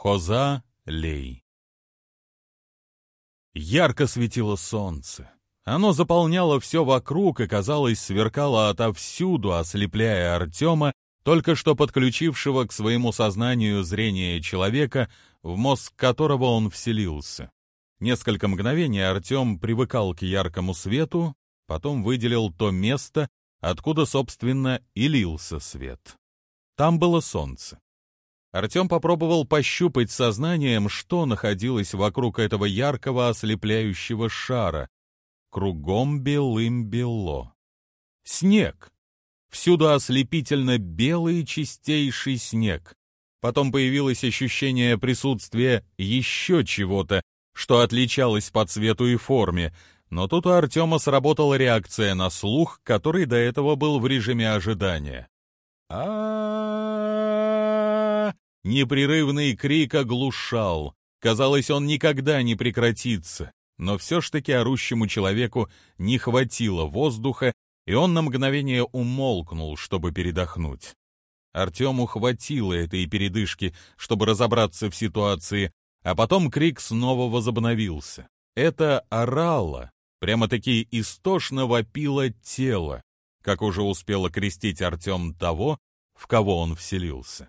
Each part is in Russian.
Хоза Лей Ярко светило солнце. Оно заполняло все вокруг и, казалось, сверкало отовсюду, ослепляя Артема, только что подключившего к своему сознанию зрение человека, в мозг которого он вселился. Несколько мгновений Артем привыкал к яркому свету, потом выделил то место, откуда, собственно, и лился свет. Там было солнце. Артем попробовал пощупать сознанием, что находилось вокруг этого яркого ослепляющего шара. Кругом белым-бело. Снег. Всюду ослепительно белый чистейший снег. Потом появилось ощущение присутствия еще чего-то, что отличалось по цвету и форме, но тут у Артема сработала реакция на слух, который до этого был в режиме ожидания. а Непрерывный крик оглушал. Казалось, он никогда не прекратится. Но все ж таки орущему человеку не хватило воздуха, и он на мгновение умолкнул, чтобы передохнуть. Артему хватило этой передышки, чтобы разобраться в ситуации, а потом крик снова возобновился. Это орало, прямо-таки истошно вопило тело, как уже успел крестить Артем того, в кого он вселился.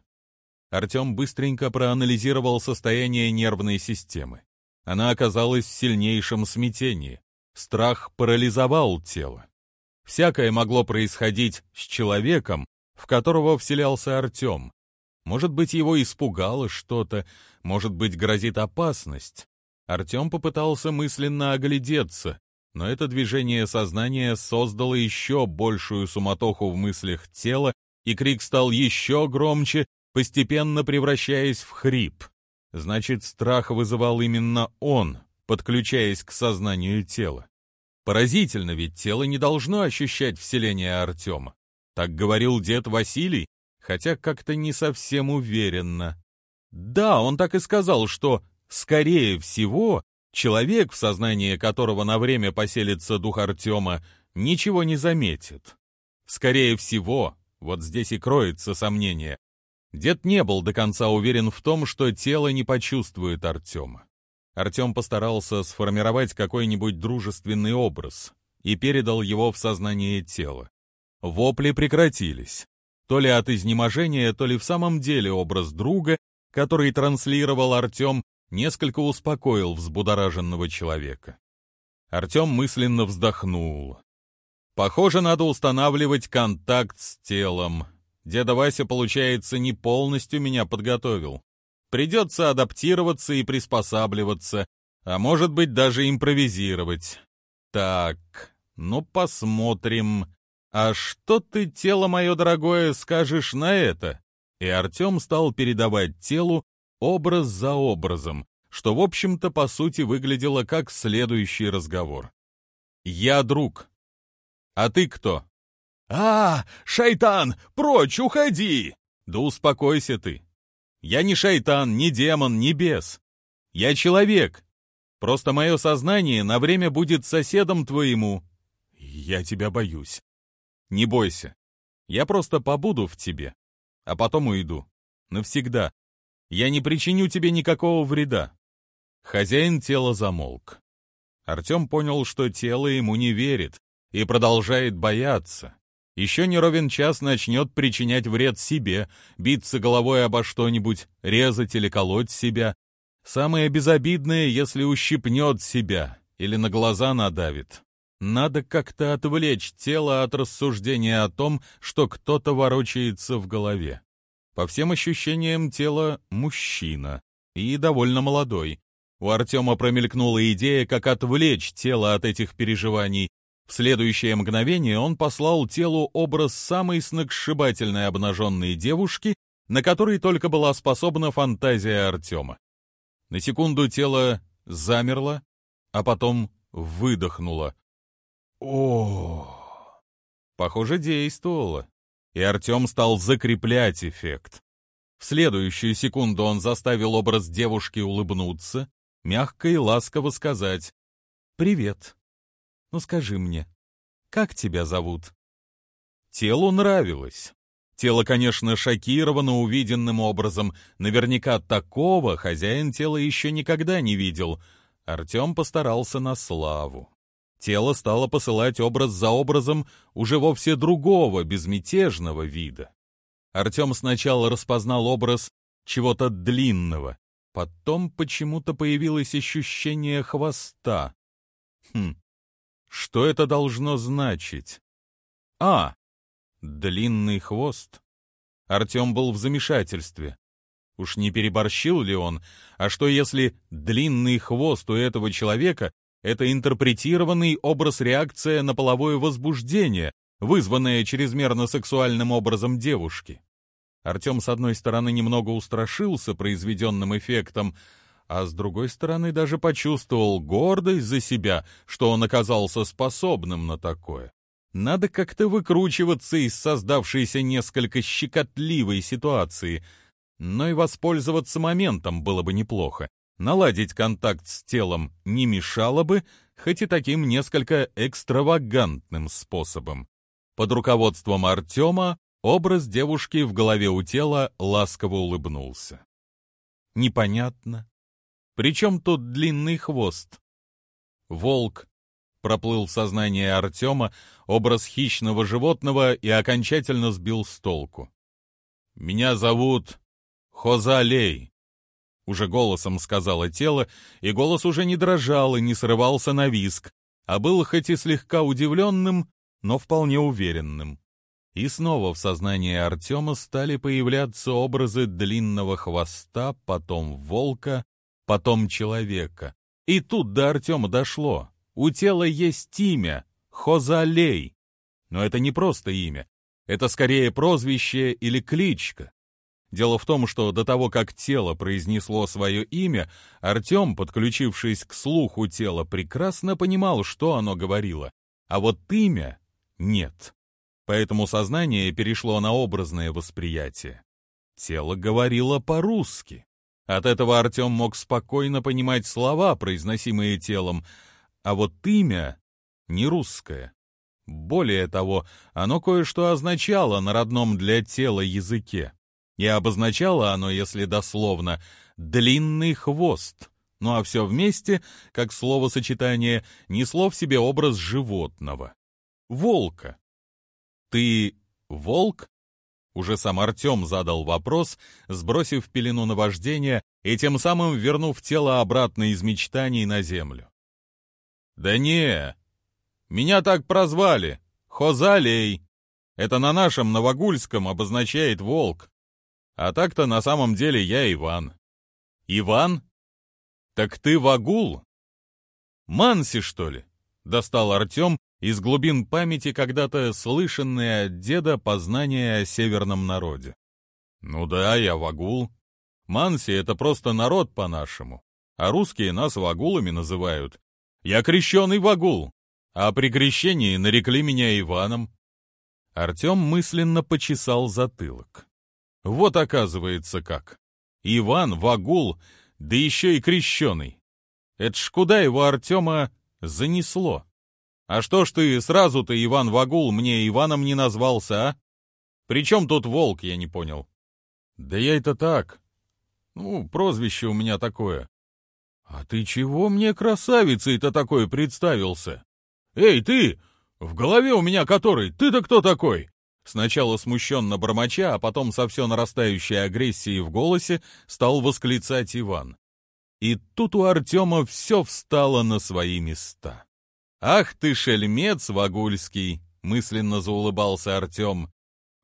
Артем быстренько проанализировал состояние нервной системы. Она оказалась в сильнейшем смятении. Страх парализовал тело. Всякое могло происходить с человеком, в которого вселялся Артем. Может быть, его испугало что-то, может быть, грозит опасность. Артем попытался мысленно оглядеться, но это движение сознания создало еще большую суматоху в мыслях тела, и крик стал еще громче, постепенно превращаясь в хрип. Значит, страх вызывал именно он, подключаясь к сознанию тела. Поразительно, ведь тело не должно ощущать вселение Артема. Так говорил дед Василий, хотя как-то не совсем уверенно. Да, он так и сказал, что, скорее всего, человек, в сознании которого на время поселится дух Артема, ничего не заметит. Скорее всего, вот здесь и кроется сомнение. Дед не был до конца уверен в том, что тело не почувствует Артема. Артем постарался сформировать какой-нибудь дружественный образ и передал его в сознание тела. Вопли прекратились. То ли от изнеможения, то ли в самом деле образ друга, который транслировал Артем, несколько успокоил взбудораженного человека. Артем мысленно вздохнул. Похоже, надо устанавливать контакт с телом. Деда Вася, получается, не полностью меня подготовил. Придется адаптироваться и приспосабливаться, а может быть даже импровизировать. Так, ну посмотрим. А что ты, тело мое дорогое, скажешь на это? И Артем стал передавать телу образ за образом, что, в общем-то, по сути выглядело как следующий разговор. «Я друг. А ты кто?» «А, шайтан, прочь, уходи!» «Да успокойся ты. Я не шайтан, не демон, не бес. Я человек. Просто мое сознание на время будет соседом твоему. Я тебя боюсь. Не бойся. Я просто побуду в тебе, а потом уйду. Навсегда. Я не причиню тебе никакого вреда. Хозяин тела замолк. Артем понял, что тело ему не верит и продолжает бояться. Еще не ровен час начнет причинять вред себе, биться головой обо что-нибудь, резать или колоть себя. Самое безобидное, если ущипнет себя или на глаза надавит. Надо как-то отвлечь тело от рассуждения о том, что кто-то ворочается в голове. По всем ощущениям тело мужчина и довольно молодой. У Артема промелькнула идея, как отвлечь тело от этих переживаний. В следующее мгновение он послал телу образ самой сногсшибательной обнаженной девушки, на которой только была способна фантазия Артема. На секунду тело замерло, а потом выдохнуло. О, Похоже, действовало и Артем стал закреплять эффект. В следующую секунду он заставил образ девушки улыбнуться, мягко и ласково сказать «Привет. Ну скажи мне, как тебя зовут?» Телу нравилось. Тело, конечно, шокировано увиденным образом. Наверняка такого хозяин тела еще никогда не видел. Артем постарался на славу. Тело стало посылать образ за образом уже вовсе другого, безмятежного вида. Артем сначала распознал образ чего-то длинного, потом почему-то появилось ощущение хвоста. Хм, что это должно значить? А, длинный хвост. Артем был в замешательстве. Уж не переборщил ли он? А что если длинный хвост у этого человека — это интерпретированный образ-реакция на половое возбуждение, вызванное чрезмерно сексуальным образом девушки? Артем, с одной стороны, немного устрашился произведенным эффектом, а с другой стороны даже почувствовал гордость за себя, что он оказался способным на такое. Надо как-то выкручиваться из создавшейся несколько щекотливой ситуации — но и воспользоваться моментом было бы неплохо. Наладить контакт с телом не мешало бы, хоть и таким несколько экстравагантным способом. Под руководством Артема образ девушки в голове у тела ласково улыбнулся. Непонятно. Причем тут длинный хвост? Волк проплыл в сознании Артема образ хищного животного и окончательно сбил с толку. «Меня зовут «Хозалей!» Уже голосом сказала тело, и голос уже не дрожал и не срывался на виск, а был хоть и слегка удивленным, но вполне уверенным. И снова в сознании Артема стали появляться образы длинного хвоста, потом волка, потом человека. И тут до Артема дошло. У тела есть имя — Хозалей. Но это не просто имя. Это скорее прозвище или кличка. Дело в том, что до того, как тело произнесло свое имя, Артем, подключившись к слуху тела, прекрасно понимал, что оно говорило. А вот имя — нет. Поэтому сознание перешло на образное восприятие. Тело говорило по-русски. От этого Артем мог спокойно понимать слова, произносимые телом, а вот имя — не русское. Более того, оно кое-что означало на родном для тела языке. И обозначало оно, если дословно, «длинный хвост», ну а все вместе, как словосочетание, несло в себе образ животного. Волка. «Ты волк?» Уже сам Артем задал вопрос, сбросив пелену наваждения и тем самым вернув тело обратно из мечтаний на землю. «Да не, меня так прозвали, Хозалей. Это на нашем Новогульском обозначает волк. А так-то на самом деле я Иван. Иван? Так ты Вагул? Манси, что ли? Достал Артем из глубин памяти когда-то слышанное от деда познание о северном народе. Ну да, я Вагул. Манси — это просто народ по-нашему, а русские нас Вагулами называют. Я крещеный Вагул, а при крещении нарекли меня Иваном. Артем мысленно почесал затылок. Вот оказывается как. Иван, Вагул, да еще и крещеный. Это ж куда его Артема занесло? А что ж ты сразу-то, Иван Вагул, мне Иваном не назвался, а? Причем тут волк, я не понял. Да я это так. Ну, прозвище у меня такое. А ты чего мне красавицей-то такой представился? Эй, ты! В голове у меня который? Ты-то кто такой? Сначала смущенно бормоча, а потом со все нарастающей агрессией в голосе стал восклицать Иван. И тут у Артема все встало на свои места. «Ах ты, шельмец Вагульский!» — мысленно заулыбался Артем.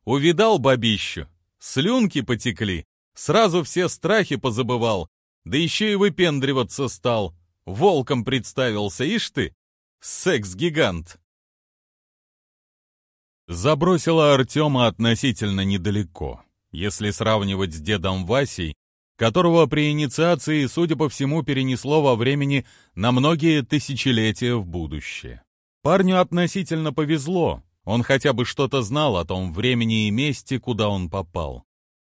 «Увидал бабищу, слюнки потекли, сразу все страхи позабывал, да еще и выпендриваться стал, волком представился, ишь ты, секс-гигант!» забросила Артема относительно недалеко, если сравнивать с дедом Васей, которого при инициации, судя по всему, перенесло во времени на многие тысячелетия в будущее. Парню относительно повезло, он хотя бы что-то знал о том времени и месте, куда он попал.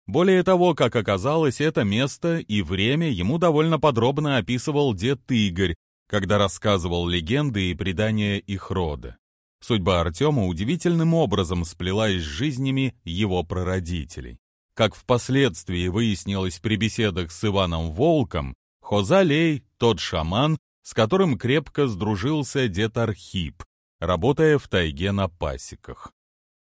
Более того, как оказалось, это место и время ему довольно подробно описывал дед Игорь, когда рассказывал легенды и предания их рода. Судьба Артема удивительным образом сплелась с жизнями его прародителей. Как впоследствии выяснилось при беседах с Иваном Волком, Хозалей — тот шаман, с которым крепко сдружился дед Архип, работая в тайге на пасеках.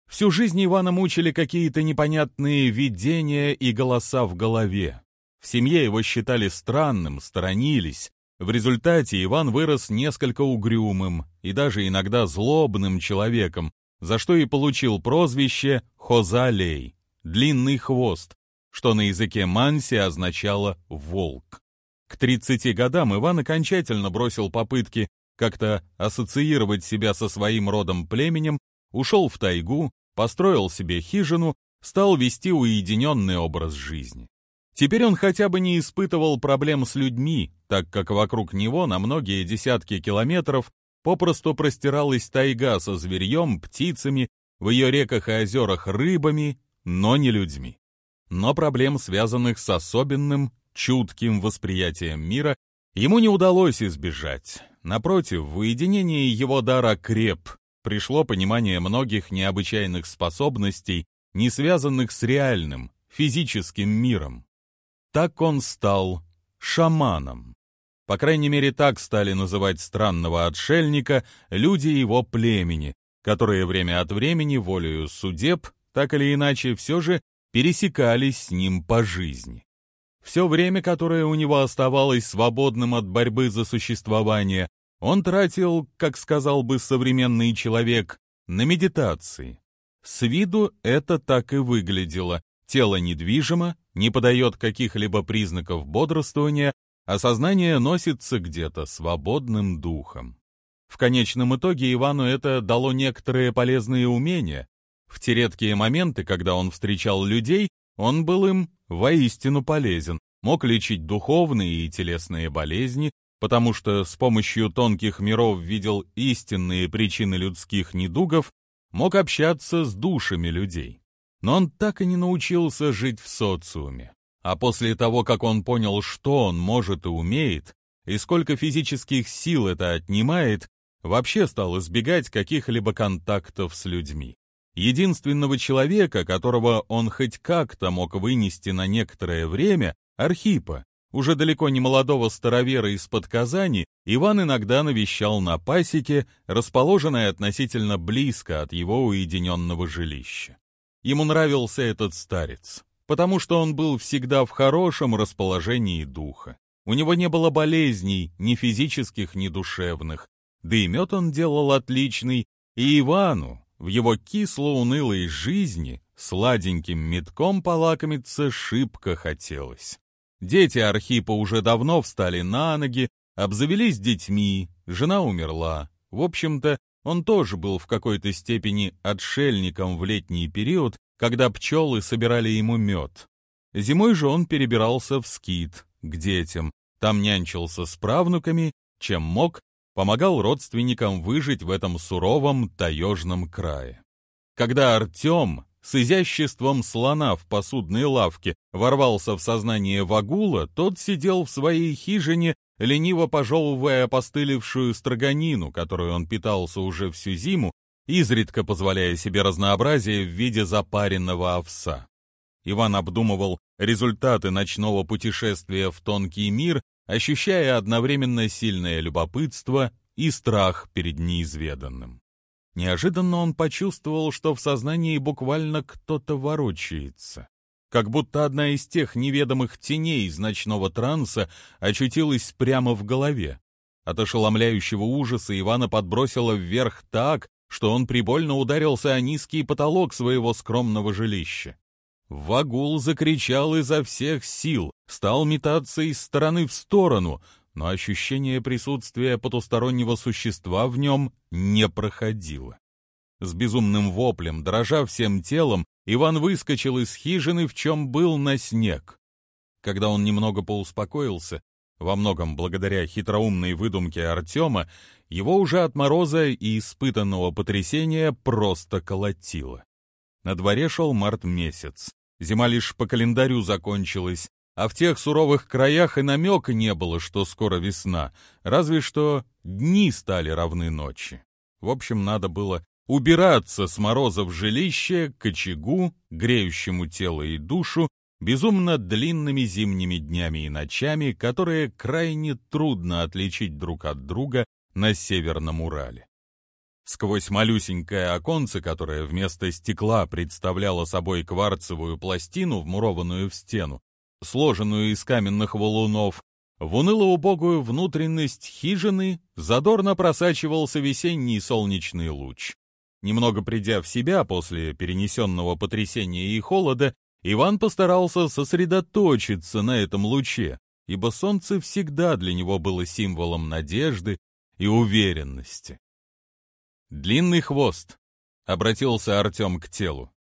Всю жизнь Ивана мучили какие-то непонятные видения и голоса в голове. В семье его считали странным, сторонились. В результате Иван вырос несколько угрюмым и даже иногда злобным человеком, за что и получил прозвище Хозалей — длинный хвост, что на языке манси означало «волк». К 30 годам Иван окончательно бросил попытки как-то ассоциировать себя со своим родом племенем, ушел в тайгу, построил себе хижину, стал вести уединенный образ жизни. Теперь он хотя бы не испытывал проблем с людьми, так как вокруг него на многие десятки километров попросту простиралась тайга со зверьем, птицами, в ее реках и озерах рыбами, но не людьми. Но проблем, связанных с особенным, чутким восприятием мира, ему не удалось избежать. Напротив, в уединении его дара креп, пришло понимание многих необычайных способностей, не связанных с реальным, физическим миром. Так он стал шаманом. По крайней мере, так стали называть странного отшельника люди его племени, которые время от времени волею судеб, так или иначе, все же пересекались с ним по жизни. Все время, которое у него оставалось свободным от борьбы за существование, он тратил, как сказал бы современный человек, на медитации. С виду это так и выглядело. Тело недвижимо, не подает каких-либо признаков бодрствования, а сознание носится где-то свободным духом. В конечном итоге Ивану это дало некоторые полезные умения. В те редкие моменты, когда он встречал людей, он был им воистину полезен, мог лечить духовные и телесные болезни, потому что с помощью тонких миров видел истинные причины людских недугов, мог общаться с душами людей но он так и не научился жить в социуме. А после того, как он понял, что он может и умеет, и сколько физических сил это отнимает, вообще стал избегать каких-либо контактов с людьми. Единственного человека, которого он хоть как-то мог вынести на некоторое время, Архипа, уже далеко не молодого старовера из-под Казани, Иван иногда навещал на пасеке, расположенной относительно близко от его уединенного жилища. Ему нравился этот старец, потому что он был всегда в хорошем расположении духа. У него не было болезней, ни физических, ни душевных. Да и мед он делал отличный, и Ивану в его кисло-унылой жизни сладеньким медком полакомиться шибко хотелось. Дети Архипа уже давно встали на ноги, обзавелись детьми, жена умерла. В общем-то, он тоже был в какой-то степени отшельником в летний период, когда пчелы собирали ему мед. Зимой же он перебирался в скит, к детям, там нянчился с правнуками, чем мог, помогал родственникам выжить в этом суровом таежном крае. Когда Артем с изяществом слона в посудной лавке ворвался в сознание Вагула, тот сидел в своей хижине лениво пожевывая опостылевшую строганину, которую он питался уже всю зиму, изредка позволяя себе разнообразие в виде запаренного овса. Иван обдумывал результаты ночного путешествия в тонкий мир, ощущая одновременно сильное любопытство и страх перед неизведанным. Неожиданно он почувствовал, что в сознании буквально кто-то ворочается как будто одна из тех неведомых теней из ночного транса очутилась прямо в голове. От ошеломляющего ужаса Ивана подбросило вверх так, что он прибольно ударился о низкий потолок своего скромного жилища. Вагул закричал изо всех сил, стал метаться из стороны в сторону, но ощущение присутствия потустороннего существа в нем не проходило. С безумным воплем, дрожа всем телом, Иван выскочил из хижины, в чем был на снег. Когда он немного поуспокоился, во многом благодаря хитроумной выдумке Артема, его уже от мороза и испытанного потрясения просто колотило. На дворе шел март месяц. Зима лишь по календарю закончилась, а в тех суровых краях и намека не было, что скоро весна, разве что дни стали равны ночи. В общем, надо было убираться с мороза в жилище, к очагу, греющему тело и душу, безумно длинными зимними днями и ночами, которые крайне трудно отличить друг от друга на Северном Урале. Сквозь малюсенькое оконце, которое вместо стекла представляло собой кварцевую пластину, вмурованную в стену, сложенную из каменных валунов, в уныло-убогую внутренность хижины задорно просачивался весенний солнечный луч. Немного придя в себя после перенесенного потрясения и холода, Иван постарался сосредоточиться на этом луче, ибо солнце всегда для него было символом надежды и уверенности. «Длинный хвост», — обратился Артем к телу.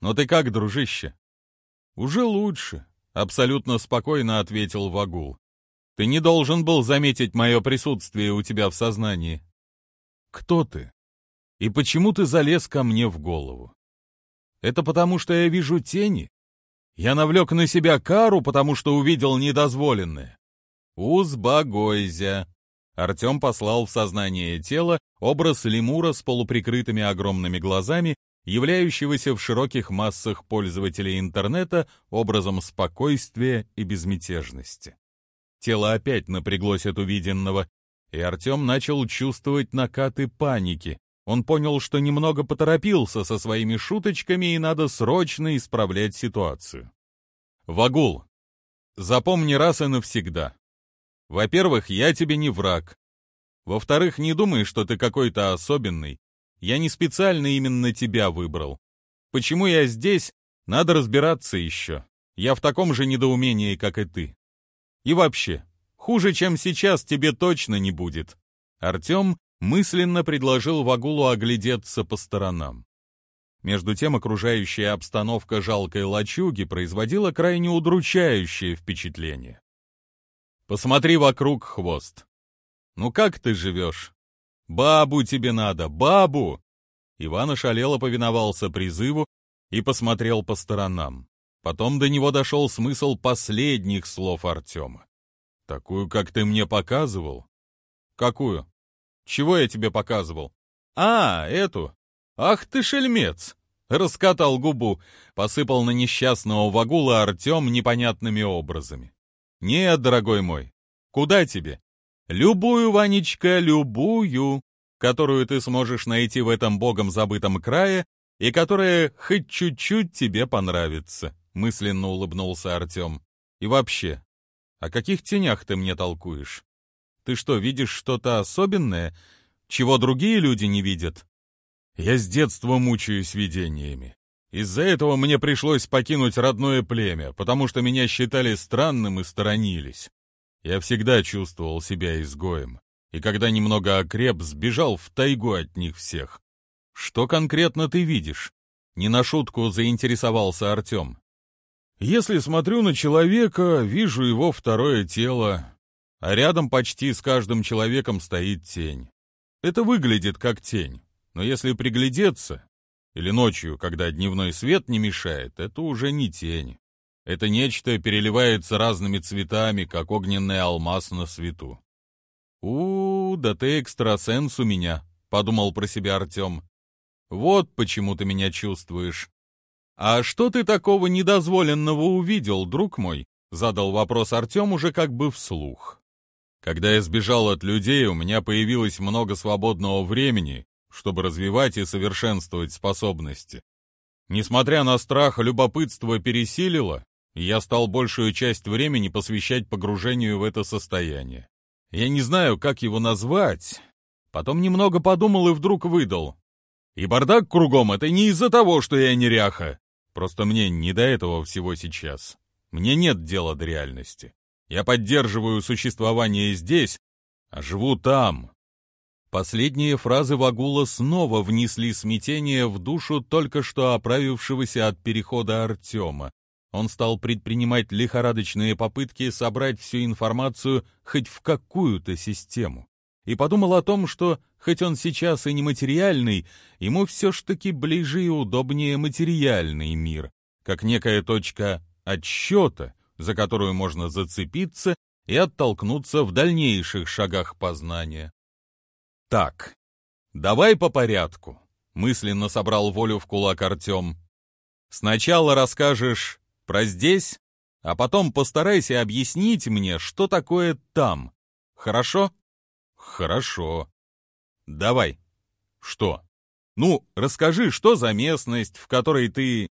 «Но ты как, дружище?» «Уже лучше», — абсолютно спокойно ответил Вагул. «Ты не должен был заметить мое присутствие у тебя в сознании». «Кто ты? И почему ты залез ко мне в голову?» «Это потому, что я вижу тени? Я навлек на себя кару, потому что увидел недозволенное?» «Узбагойзя», Артем послал в сознание тела образ лемура с полуприкрытыми огромными глазами, являющегося в широких массах пользователей интернета образом спокойствия и безмятежности. Тело опять напряглось от увиденного, и Артем начал чувствовать накаты паники. Он понял, что немного поторопился со своими шуточками и надо срочно исправлять ситуацию. «Вагул, запомни раз и навсегда. Во-первых, я тебе не враг. Во-вторых, не думай, что ты какой-то особенный. Я не специально именно тебя выбрал. Почему я здесь, надо разбираться еще. Я в таком же недоумении, как и ты. И вообще, хуже, чем сейчас, тебе точно не будет. Артем мысленно предложил Вагулу оглядеться по сторонам. Между тем, окружающая обстановка жалкой лачуги производила крайне удручающее впечатление. Посмотри вокруг, хвост. Ну как ты живешь? Бабу тебе надо, бабу!» Иван ошалело повиновался призыву и посмотрел по сторонам. Потом до него дошел смысл последних слов Артема. «Такую, как ты мне показывал?» «Какую? Чего я тебе показывал?» «А, эту! Ах ты шельмец!» Раскатал губу, посыпал на несчастного вагула Артем непонятными образами. «Нет, дорогой мой, куда тебе? Любую, Ванечка, любую, которую ты сможешь найти в этом богом забытом крае и которая хоть чуть-чуть тебе понравится», — мысленно улыбнулся Артем. «И вообще, о каких тенях ты мне толкуешь? Ты что, видишь что-то особенное, чего другие люди не видят?» «Я с детства мучаюсь видениями. Из-за этого мне пришлось покинуть родное племя, потому что меня считали странным и сторонились. Я всегда чувствовал себя изгоем, и когда немного окреп, сбежал в тайгу от них всех. Что конкретно ты видишь? Не на шутку заинтересовался Артем. Если смотрю на человека, вижу его второе тело, а рядом почти с каждым человеком стоит тень. Это выглядит как тень, но если приглядеться, или ночью, когда дневной свет не мешает, это уже не тень. Это нечто переливается разными цветами, как огненный алмаз на свету. у, да ты экстрасенс у меня», — подумал про себя Артем. «Вот почему ты меня чувствуешь». «А что ты такого недозволенного увидел, друг мой?» — задал вопрос Артем уже как бы вслух. «Когда я сбежал от людей, у меня появилось много свободного времени, чтобы развивать и совершенствовать способности. Несмотря на страх, любопытство пересилило, и я стал большую часть времени посвящать погружению в это состояние. Я не знаю, как его назвать. Потом немного подумал и вдруг выдал. И бардак кругом — это не из-за того, что я неряха. Просто мне не до этого всего сейчас. Мне нет дела до реальности. Я поддерживаю существование здесь, а живу там, Последние фразы Вагула снова внесли смятение в душу только что оправившегося от перехода Артема. Он стал предпринимать лихорадочные попытки собрать всю информацию хоть в какую-то систему. И подумал о том, что, хоть он сейчас и нематериальный, ему все ж таки ближе и удобнее материальный мир, как некая точка отсчета, за которую можно зацепиться и оттолкнуться в дальнейших шагах познания. Так, давай по порядку. мысленно собрал волю в кулак Артем. Сначала расскажешь про здесь, а потом постарайся объяснить мне, что такое там. Хорошо? Хорошо. Давай. Что? Ну, расскажи, что за местность, в которой ты...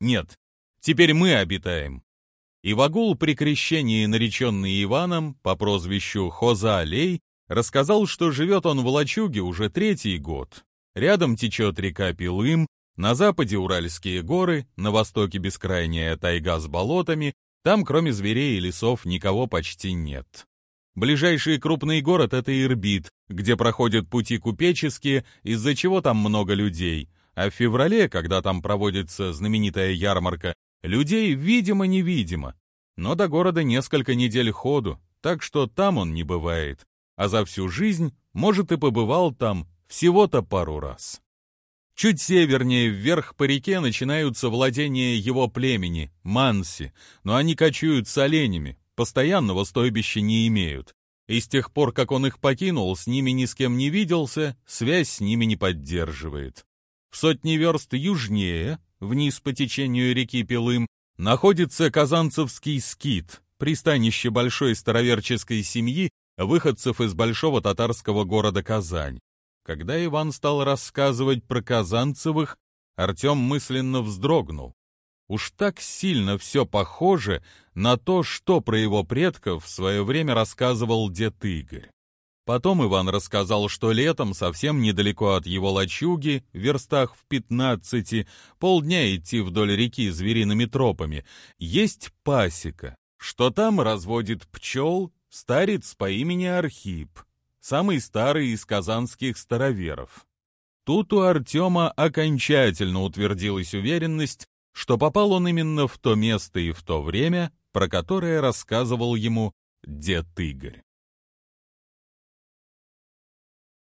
Нет, теперь мы обитаем. Ивагул при крещении, нареченный Иваном по прозвищу Хоза Алей, рассказал, что живет он в лачуге уже третий год. Рядом течет река Пилым, на западе Уральские горы, на востоке бескрайняя тайга с болотами, там кроме зверей и лесов никого почти нет. Ближайший крупный город — это Ирбит, где проходят пути купеческие, из-за чего там много людей. А в феврале, когда там проводится знаменитая ярмарка, людей видимо-невидимо. Но до города несколько недель ходу, так что там он не бывает. А за всю жизнь, может, и побывал там всего-то пару раз. Чуть севернее вверх по реке начинаются владения его племени, манси, но они кочуют с оленями, постоянного стойбища не имеют. И с тех пор, как он их покинул, с ними ни с кем не виделся, связь с ними не поддерживает. В сотни верст южнее, вниз по течению реки Пилым, находится Казанцевский скит, пристанище большой староверческой семьи, выходцев из большого татарского города Казань. Когда Иван стал рассказывать про Казанцевых, Артем мысленно вздрогнул. Уж так сильно все похоже на то, что про его предков в свое время рассказывал дед Игорь. Потом Иван рассказал, что летом совсем недалеко от его лачуги, в верстах в пятнадцати, полдня идти вдоль реки звериными тропами, есть пасека, что там разводит пчел старец по имени Архип самый старый из казанских староверов. Тут у Артема окончательно утвердилась уверенность, что попал он именно в то место и в то время, про которое рассказывал ему дед Игорь.